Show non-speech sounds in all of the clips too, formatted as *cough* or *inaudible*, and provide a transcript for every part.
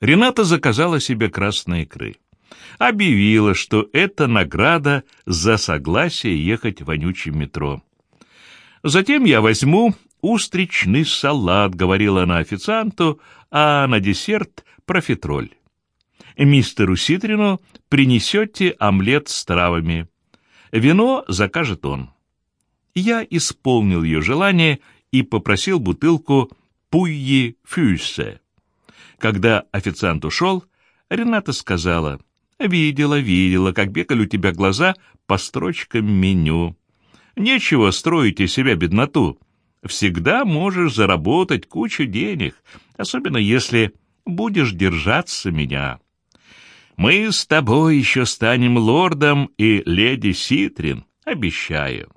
Рената заказала себе красные икры. Объявила, что это награда за согласие ехать в вонючем метро. Затем я возьму устричный салат, говорила она официанту, а на десерт профитроль. Мистеру Ситрину принесете омлет с травами. Вино закажет он. Я исполнил ее желание и попросил бутылку пуйи фюссе. Когда официант ушел, Рената сказала, «Видела, видела, как бегали у тебя глаза по строчкам меню. Нечего строить из себя бедноту. Всегда можешь заработать кучу денег, особенно если будешь держаться меня. Мы с тобой еще станем лордом и леди Ситрин, обещаю.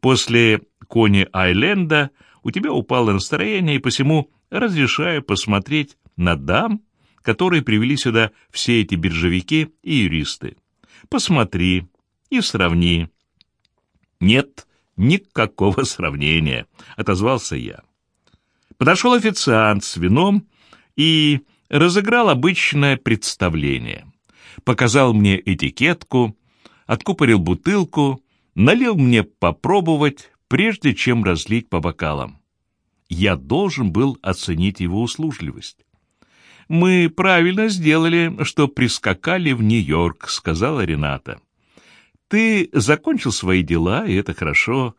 После Кони Айленда у тебя упало настроение, и посему разрешаю посмотреть на дам, которые привели сюда все эти биржевики и юристы. Посмотри и сравни. Нет никакого *laughs* сравнения, отозвался я. Подошел официант с вином и разыграл обычное представление. Показал мне этикетку, откупорил бутылку, налил мне попробовать, прежде чем разлить по бокалам. Я должен был оценить его услужливость. «Мы правильно сделали, что прискакали в Нью-Йорк», — сказала Рената. «Ты закончил свои дела, и это хорошо.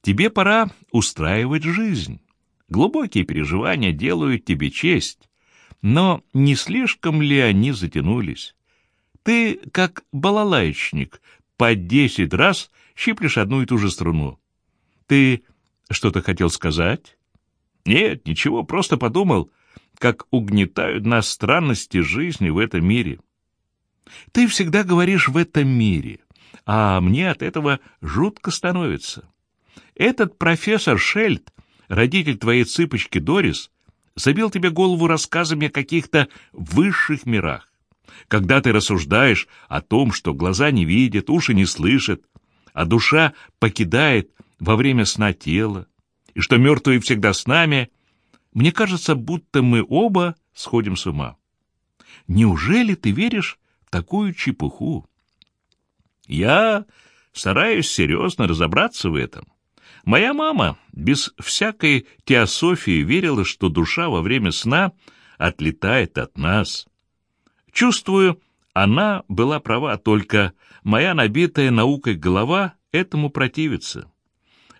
Тебе пора устраивать жизнь. Глубокие переживания делают тебе честь. Но не слишком ли они затянулись? Ты, как балалайчник, по десять раз щиплешь одну и ту же струну. Ты что-то хотел сказать? Нет, ничего, просто подумал, как угнетают нас странности жизни в этом мире. Ты всегда говоришь «в этом мире», а мне от этого жутко становится. Этот профессор Шельд, родитель твоей цыпочки Дорис, забил тебе голову рассказами о каких-то высших мирах. Когда ты рассуждаешь о том, что глаза не видят, уши не слышат, а душа покидает во время сна тело, и что мертвые всегда с нами, мне кажется, будто мы оба сходим с ума. Неужели ты веришь в такую чепуху? Я стараюсь серьезно разобраться в этом. Моя мама без всякой теософии верила, что душа во время сна отлетает от нас. Чувствую, она была права, только моя набитая наукой голова этому противится.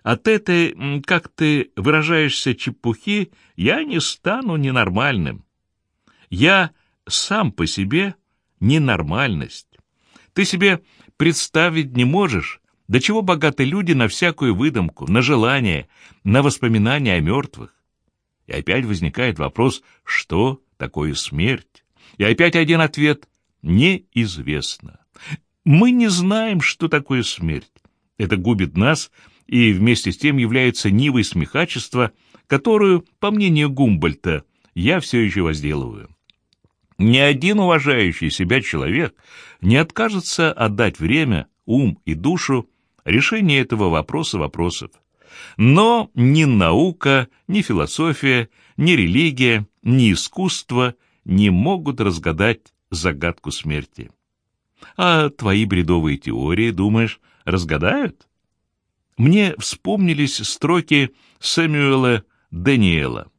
От этой, как ты выражаешься, чепухи я не стану ненормальным. Я сам по себе ненормальность. Ты себе представить не можешь, до чего богаты люди на всякую выдумку, на желание, на воспоминания о мертвых? И опять возникает вопрос, что такое смерть? И опять один ответ — неизвестно. Мы не знаем, что такое смерть. Это губит нас и вместе с тем является нивой смехачества, которую, по мнению Гумбольта, я все еще возделываю. Ни один уважающий себя человек не откажется отдать время, ум и душу решение этого вопроса вопросов. Но ни наука, ни философия, ни религия, ни искусство не могут разгадать загадку смерти. А твои бредовые теории, думаешь, разгадают? Мне вспомнились строки Сэмюэла Даниэла.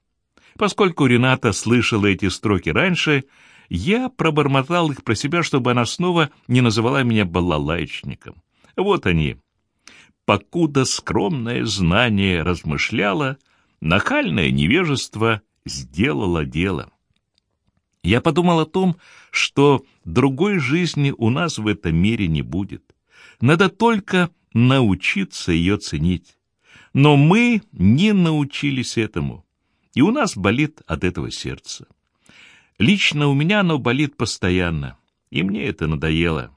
Поскольку Рената слышала эти строки раньше, я пробормотал их про себя, чтобы она снова не называла меня балалайчником. Вот они, покуда скромное знание размышляло, нахальное невежество сделало дело. Я подумал о том, что другой жизни у нас в этом мире не будет. Надо только научиться ее ценить. Но мы не научились этому, и у нас болит от этого сердце. Лично у меня оно болит постоянно, и мне это надоело.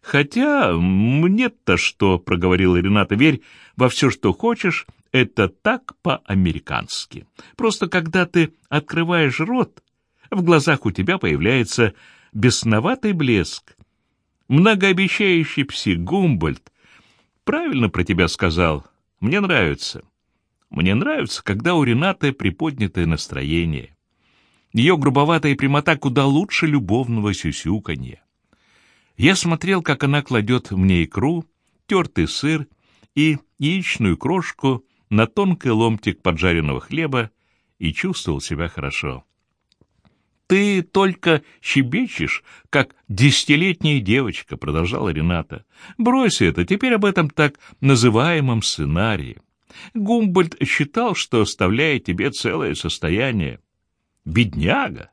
«Хотя мне-то что?» — проговорила Рената. «Верь во все, что хочешь, это так по-американски. Просто когда ты открываешь рот, в глазах у тебя появляется бесноватый блеск. Многообещающий псих Гумбольд правильно про тебя сказал. Мне нравится. Мне нравится, когда у Ренаты приподнятое настроение. Ее грубоватая прямота куда лучше любовного сюсюканья. Я смотрел, как она кладет мне икру, тертый сыр и яичную крошку на тонкий ломтик поджаренного хлеба и чувствовал себя хорошо. «Ты только щебечешь, как десятилетняя девочка», — продолжала Рената. «Брось это, теперь об этом так называемом сценарии. Гумбольд считал, что оставляет тебе целое состояние. Бедняга!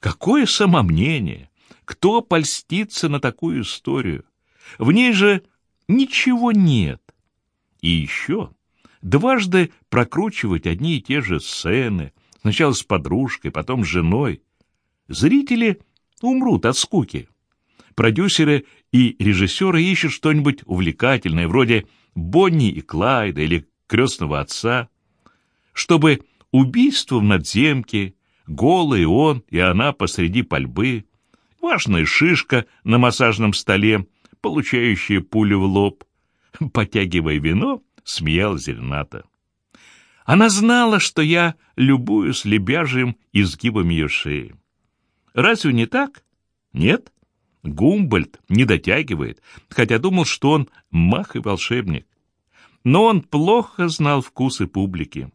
Какое самомнение! Кто польстится на такую историю? В ней же ничего нет. И еще дважды прокручивать одни и те же сцены, сначала с подружкой, потом с женой. Зрители умрут от скуки. Продюсеры и режиссеры ищут что-нибудь увлекательное, вроде Бонни и Клайда или крестного отца, чтобы убийство в надземке, голый он и она посреди пальбы, важная шишка на массажном столе, получающая пулю в лоб, *laughs* потягивая вино, смеялась Зелената. Она знала, что я любуюсь лебяжьим изгибом ее шеи. Разве не так? Нет? Гумбольд не дотягивает, хотя думал, что он мах и волшебник. Но он плохо знал вкусы публики.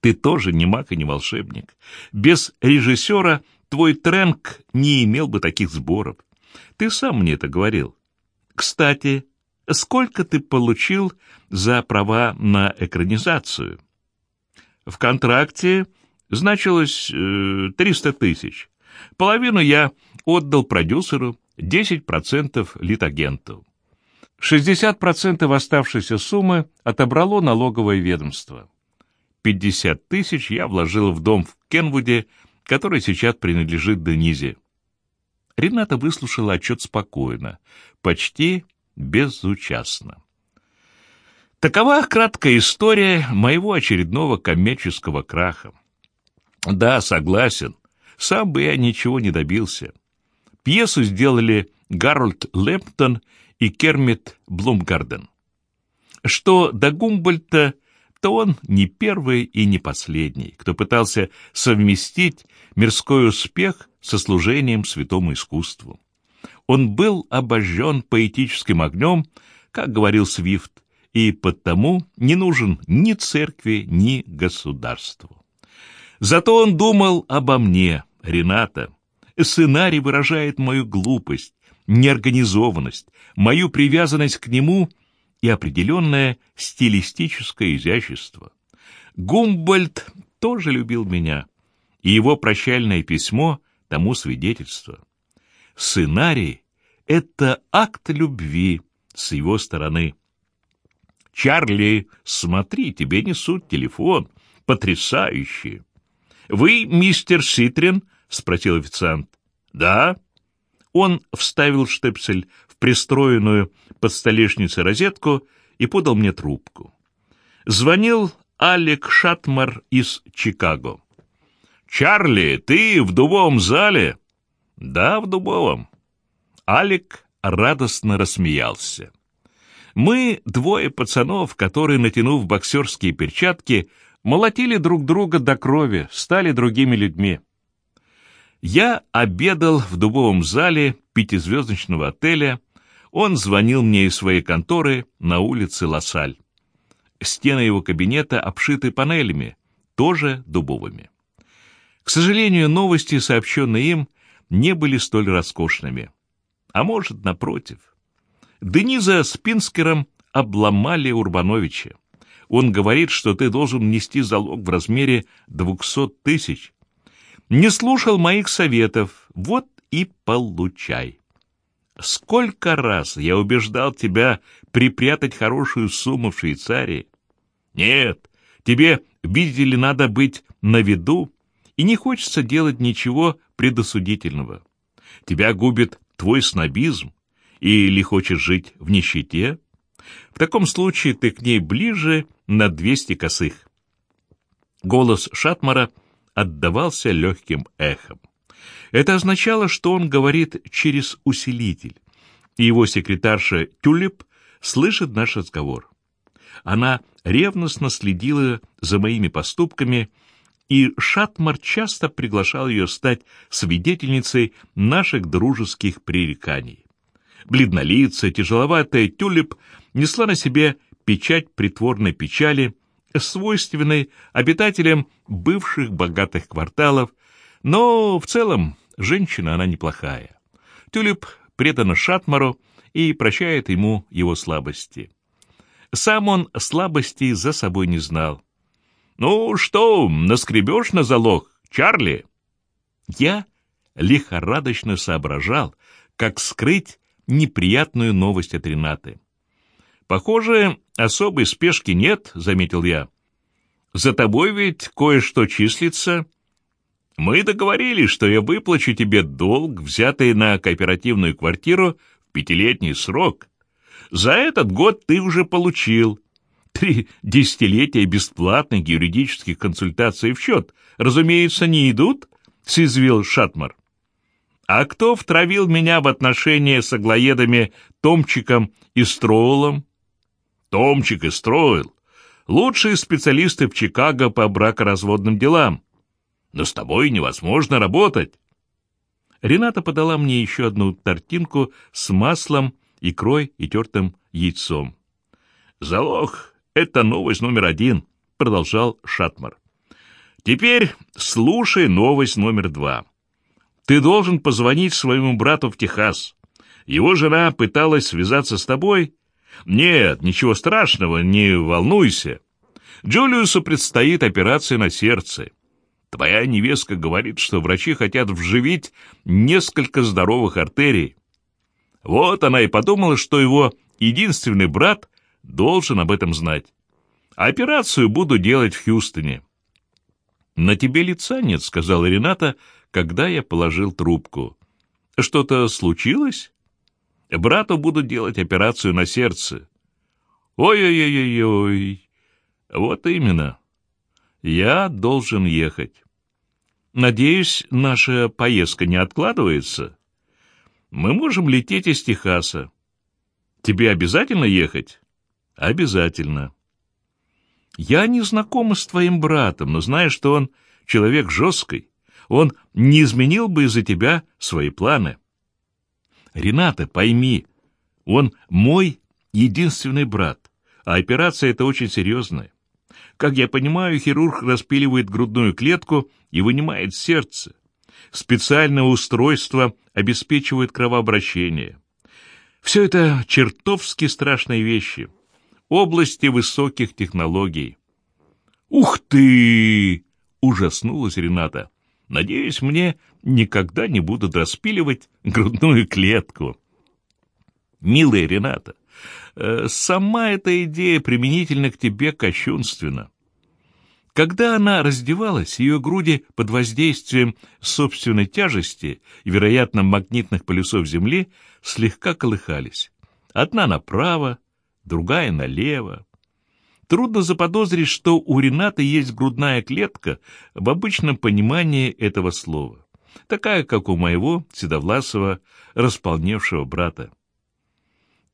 Ты тоже не маг и не волшебник. Без режиссера твой тренк не имел бы таких сборов. Ты сам мне это говорил. Кстати, сколько ты получил за права на экранизацию? В контракте значилось э, 300 тысяч. Половину я отдал продюсеру, 10% литагенту. 60% оставшейся суммы отобрало налоговое ведомство. 50 тысяч я вложил в дом в Кенвуде, который сейчас принадлежит Денизе. Рената выслушала отчет спокойно, почти безучастно. Такова краткая история моего очередного коммерческого краха. Да, согласен, сам бы я ничего не добился. Пьесу сделали Гарольд Лемптон и Кермит Блумгарден. Что до Гумбольта, то он не первый и не последний, кто пытался совместить мирской успех со служением святому искусству. Он был обожжен поэтическим огнем, как говорил Свифт, и потому не нужен ни церкви, ни государству. Зато он думал обо мне, Рената. Сценарий выражает мою глупость, неорганизованность, мою привязанность к нему и определенное стилистическое изящество. Гумбольд тоже любил меня, и его прощальное письмо тому свидетельство. Сценарий — это акт любви с его стороны. «Чарли, смотри, тебе несут телефон. Потрясающе!» «Вы мистер Ситрин?» — спросил официант. «Да». Он вставил штепсель в пристроенную под столешницей розетку и подал мне трубку. Звонил Алек Шатмар из Чикаго. «Чарли, ты в дубовом зале?» «Да, в дубовом». Алек радостно рассмеялся. Мы двое пацанов, которые, натянув боксерские перчатки, молотили друг друга до крови, стали другими людьми. Я обедал в дубовом зале пятизвездочного отеля, он звонил мне из своей конторы на улице Лассаль. Стены его кабинета обшиты панелями, тоже дубовыми. К сожалению, новости, сообщенные им, не были столь роскошными. А может, напротив. Дениза с Пинскером обломали Урбановича. Он говорит, что ты должен нести залог в размере двухсот тысяч. Не слушал моих советов, вот и получай. Сколько раз я убеждал тебя припрятать хорошую сумму в Швейцарии? Нет, тебе, видите ли, надо быть на виду, и не хочется делать ничего предосудительного. Тебя губит твой снобизм, или хочешь жить в нищете? В таком случае ты к ней ближе на двести косых. Голос Шатмара отдавался легким эхом. Это означало, что он говорит через усилитель, и его секретарша Тюлип слышит наш разговор. Она ревностно следила за моими поступками и Шатмар часто приглашал ее стать свидетельницей наших дружеских пререканий. Бледнолицая, тяжеловатая тюлеп несла на себе печать притворной печали, свойственной обитателям бывших богатых кварталов, но в целом женщина она неплохая. Тюлеп предана Шатмару и прощает ему его слабости. Сам он слабостей за собой не знал. «Ну что, наскребешь на залог, Чарли?» Я лихорадочно соображал, как скрыть неприятную новость от Ренаты. «Похоже, особой спешки нет», — заметил я. «За тобой ведь кое-что числится. Мы договорились, что я выплачу тебе долг, взятый на кооперативную квартиру в пятилетний срок. За этот год ты уже получил. Три десятилетия бесплатных юридических консультаций в счет, разумеется, не идут, — съязвил Шатмар. А кто втравил меня в отношения с аглоедами Томчиком и Строулом? Томчик и Строил — лучшие специалисты в Чикаго по бракоразводным делам. Но с тобой невозможно работать. Рената подала мне еще одну тортинку с маслом, икрой и тертым яйцом. Залог это новость номер один, продолжал Шатмар. Теперь слушай новость номер два. Ты должен позвонить своему брату в Техас. Его жена пыталась связаться с тобой. Нет, ничего страшного, не волнуйся. Джулиусу предстоит операция на сердце. Твоя невестка говорит, что врачи хотят вживить несколько здоровых артерий. Вот она и подумала, что его единственный брат должен об этом знать. Операцию буду делать в Хьюстоне. «На тебе лица нет», — сказала Рената, когда я положил трубку. «Что-то случилось?» «Брату буду делать операцию на сердце». «Ой-ой-ой-ой-ой». «Вот именно. Я должен ехать». «Надеюсь, наша поездка не откладывается?» «Мы можем лететь из Техаса». «Тебе обязательно ехать?» Обязательно. Я не знакома с твоим братом, но знаю, что он человек жесткий. Он не изменил бы из-за тебя свои планы. Рената, пойми, он мой единственный брат, а операция эта очень серьезная. Как я понимаю, хирург распиливает грудную клетку и вынимает сердце. Специальное устройство обеспечивает кровообращение. Все это чертовски страшные вещи области высоких технологий. «Ух ты!» — ужаснулась Рената. «Надеюсь, мне никогда не будут распиливать грудную клетку». «Милая Рената, э, сама эта идея применительно к тебе кощунственна. Когда она раздевалась, ее груди под воздействием собственной тяжести и, вероятно, магнитных полюсов Земли слегка колыхались. Одна направо, другая налево. Трудно заподозрить, что у Рената есть грудная клетка в обычном понимании этого слова, такая, как у моего седовласого, располневшего брата.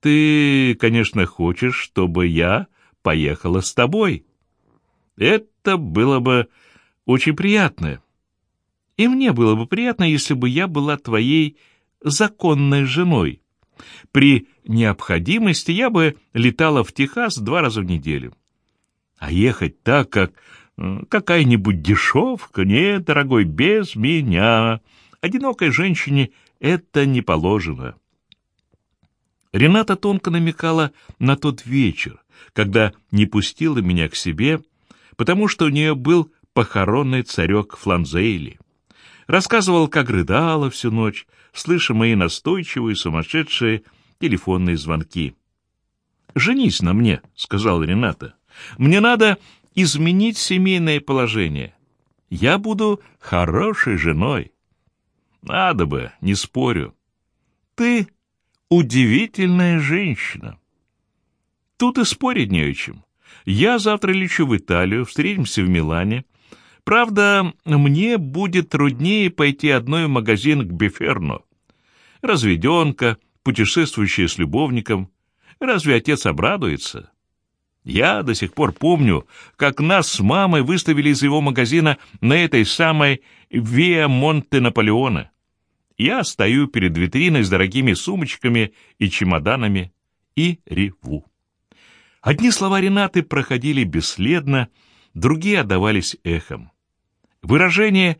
«Ты, конечно, хочешь, чтобы я поехала с тобой. Это было бы очень приятно. И мне было бы приятно, если бы я была твоей законной женой. При необходимости я бы летала в Техас два раза в неделю. А ехать так, как какая-нибудь дешевка, нет, дорогой, без меня. Одинокой женщине это не положено. Рената тонко намекала на тот вечер, когда не пустила меня к себе, потому что у нее был похоронный царек Фланзейли. Рассказывал, как рыдала всю ночь, слыша мои настойчивые, сумасшедшие телефонные звонки. «Женись на мне», — сказал Рената. «Мне надо изменить семейное положение. Я буду хорошей женой». «Надо бы, не спорю. Ты удивительная женщина». Тут и спорить не о чем. Я завтра лечу в Италию, встретимся в Милане. Правда, мне будет труднее пойти одной в магазин к Беферно. Разведенка, путешествующая с любовником. Разве отец обрадуется? Я до сих пор помню, как нас с мамой выставили из его магазина на этой самой Виа Монте Наполеона. Я стою перед витриной с дорогими сумочками и чемоданами и реву. Одни слова Ренаты проходили бесследно, другие отдавались эхом. Выражение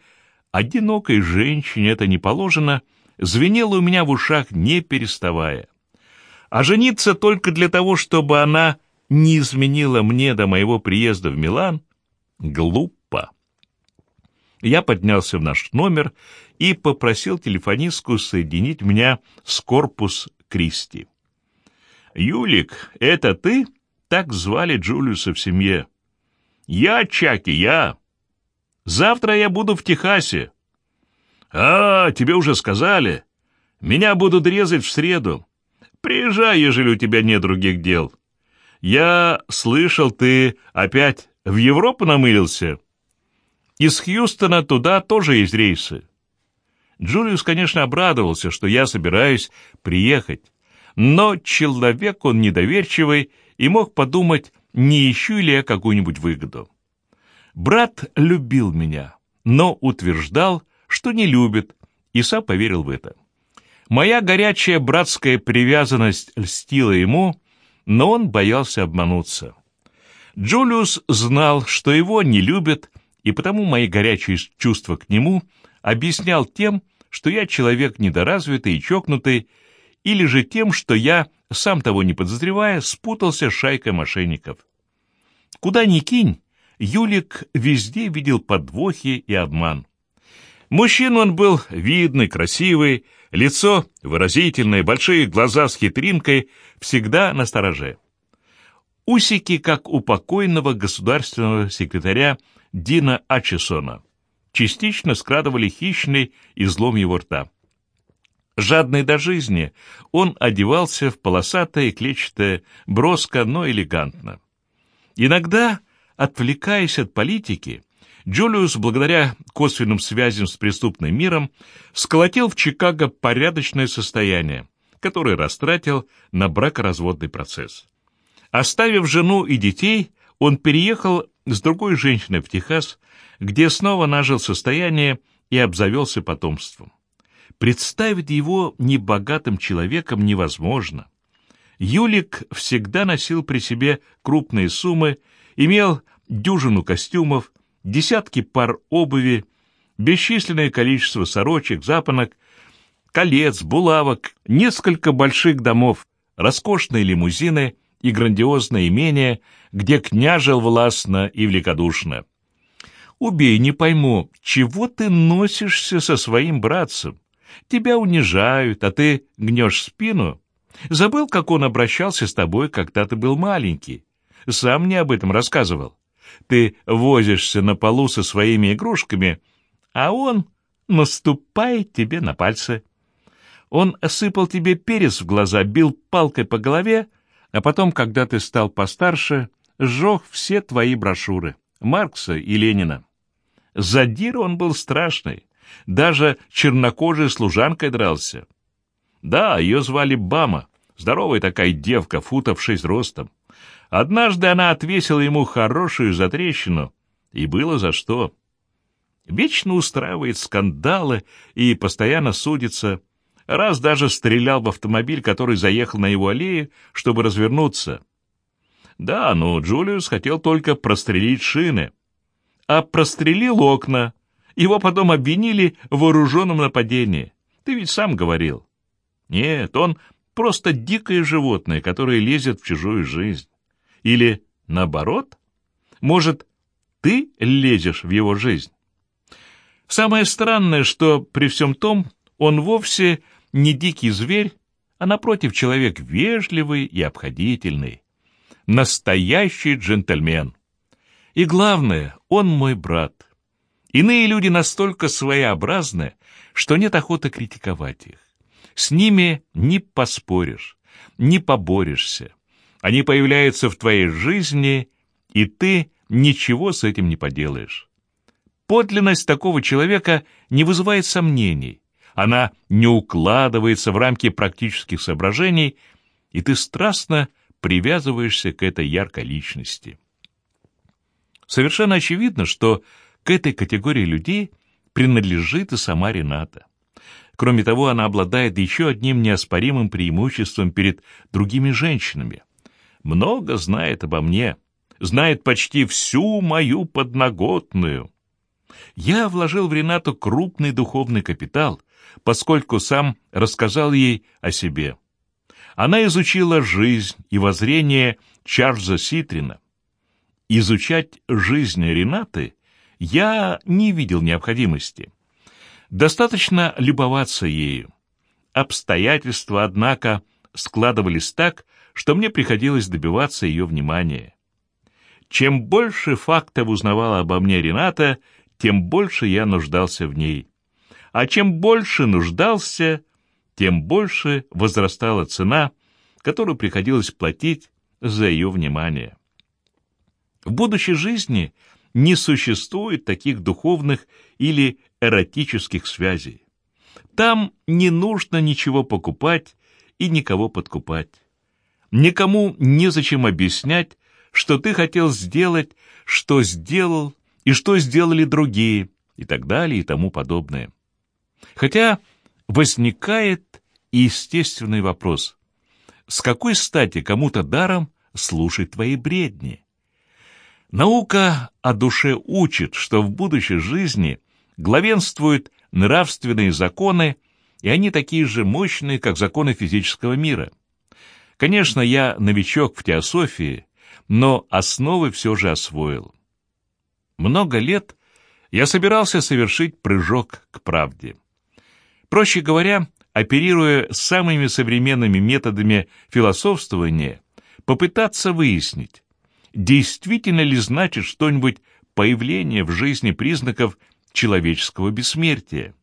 «одинокой женщине это не положено» звенело у меня в ушах, не переставая. А жениться только для того, чтобы она не изменила мне до моего приезда в Милан, глупо. Я поднялся в наш номер и попросил телефонистку соединить меня с корпус Кристи. «Юлик, это ты?» — так звали Джулиуса в семье. «Я, Чаки, я. Завтра я буду в Техасе». «А, тебе уже сказали. Меня будут резать в среду. Приезжай, ежели у тебя нет других дел». «Я слышал, ты опять в Европу намылился?» «Из Хьюстона туда тоже есть рейсы». Джулиус, конечно, обрадовался, что я собираюсь приехать, но человек он недоверчивый и мог подумать, не ищу ли я какую-нибудь выгоду. Брат любил меня, но утверждал, что не любит, и сам поверил в это. Моя горячая братская привязанность льстила ему, но он боялся обмануться. Джулиус знал, что его не любят, и потому мои горячие чувства к нему объяснял тем, что я человек недоразвитый и чокнутый, или же тем, что я, сам того не подозревая, спутался с шайкой мошенников. Куда ни кинь, Юлик везде видел подвохи и обман. Мужчина он был видный, красивый, лицо выразительное, большие глаза с хитринкой, всегда на стороже. Усики, как у покойного государственного секретаря Дина Ачесона, частично скрадывали хищный излом его рта. Жадный до жизни, он одевался в полосатое клетчатое, броско, но элегантно. Иногда, отвлекаясь от политики, Джулиус, благодаря косвенным связям с преступным миром, сколотил в Чикаго порядочное состояние, которое растратил на бракоразводный процесс. Оставив жену и детей, он переехал с другой женщиной в Техас, где снова нажил состояние и обзавелся потомством. Представить его небогатым человеком невозможно. Юлик всегда носил при себе крупные суммы, имел дюжину костюмов, десятки пар обуви, бесчисленное количество сорочек, запонок, колец, булавок, несколько больших домов, роскошные лимузины и грандиозное имение, где княжил властно и великодушно. Убей, не пойму, чего ты носишься со своим братцем? Тебя унижают, а ты гнешь спину? Забыл, как он обращался с тобой, когда ты был маленький? Сам мне об этом рассказывал. Ты возишься на полу со своими игрушками, а он наступает тебе на пальцы. Он осыпал тебе перец в глаза, бил палкой по голове, а потом, когда ты стал постарше, сжег все твои брошюры, Маркса и Ленина. Задир он был страшный, даже чернокожей служанкой дрался. Да, ее звали Бама, здоровая такая девка, футов шесть ростом. Однажды она отвесила ему хорошую затрещину, и было за что. Вечно устраивает скандалы и постоянно судится. Раз даже стрелял в автомобиль, который заехал на его аллею, чтобы развернуться. Да, но Джулиус хотел только прострелить шины. А прострелил окна. Его потом обвинили в вооруженном нападении. Ты ведь сам говорил. Нет, он просто дикое животное, которое лезет в чужую жизнь. Или наоборот? Может, ты лезешь в его жизнь? Самое странное, что при всем том он вовсе не дикий зверь, а напротив человек вежливый и обходительный. Настоящий джентльмен. И главное, он мой брат. Иные люди настолько своеобразны, что нет охоты критиковать их. С ними не поспоришь, не поборешься. Они появляются в твоей жизни, и ты ничего с этим не поделаешь. Подлинность такого человека не вызывает сомнений. Она не укладывается в рамки практических соображений, и ты страстно привязываешься к этой яркой личности. Совершенно очевидно, что к этой категории людей принадлежит и сама Рената. Кроме того, она обладает еще одним неоспоримым преимуществом перед другими женщинами. Много знает обо мне, знает почти всю мою подноготную. Я вложил в Ренату крупный духовный капитал, поскольку сам рассказал ей о себе. Она изучила жизнь и воззрение Чарльза Ситрина. Изучать жизнь Ренаты я не видел необходимости. Достаточно любоваться ею. Обстоятельства, однако, складывались так, что мне приходилось добиваться ее внимания. Чем больше фактов узнавала обо мне Рената, тем больше я нуждался в ней. А чем больше нуждался, тем больше возрастала цена, которую приходилось платить за ее внимание. В будущей жизни не существует таких духовных или эротических связей. Там не нужно ничего покупать и никого подкупать. Никому незачем объяснять, что ты хотел сделать, что сделал и что сделали другие, и так далее и тому подобное. Хотя возникает естественный вопрос. С какой стати кому-то даром слушать твои бредни? Наука о душе учит, что в будущей жизни главенствуют нравственные законы, и они такие же мощные, как законы физического мира. Конечно, я новичок в теософии, но основы все же освоил. Много лет я собирался совершить прыжок к правде. Проще говоря, оперируя самыми современными методами философствования, попытаться выяснить, действительно ли значит что-нибудь появление в жизни признаков человеческого бессмертия.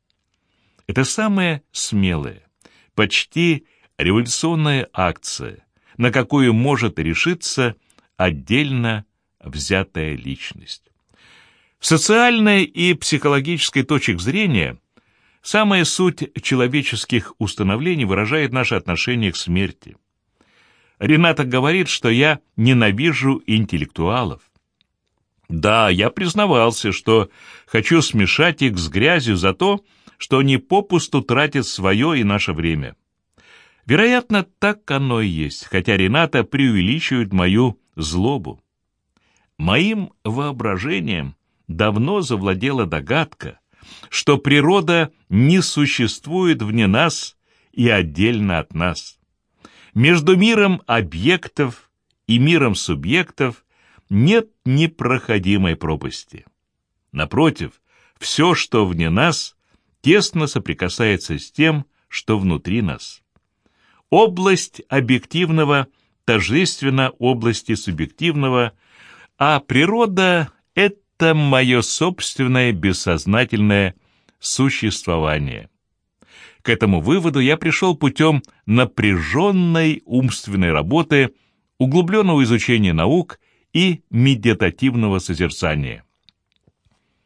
Это самая смелая, почти революционная акция, на какую может решиться отдельно взятая личность. В социальной и психологической точек зрения самая суть человеческих установлений выражает наше отношение к смерти – Рената говорит, что я ненавижу интеллектуалов. Да, я признавался, что хочу смешать их с грязью за то, что они попусту тратят свое и наше время. Вероятно, так оно и есть, хотя Рената преувеличивает мою злобу. Моим воображением давно завладела догадка, что природа не существует вне нас и отдельно от нас. Между миром объектов и миром субъектов нет непроходимой пропасти. Напротив, все, что вне нас, тесно соприкасается с тем, что внутри нас. Область объективного тождественна области субъективного, а природа — это мое собственное бессознательное существование. К этому выводу я пришел путем напряженной умственной работы, углубленного изучения наук и медитативного созерцания.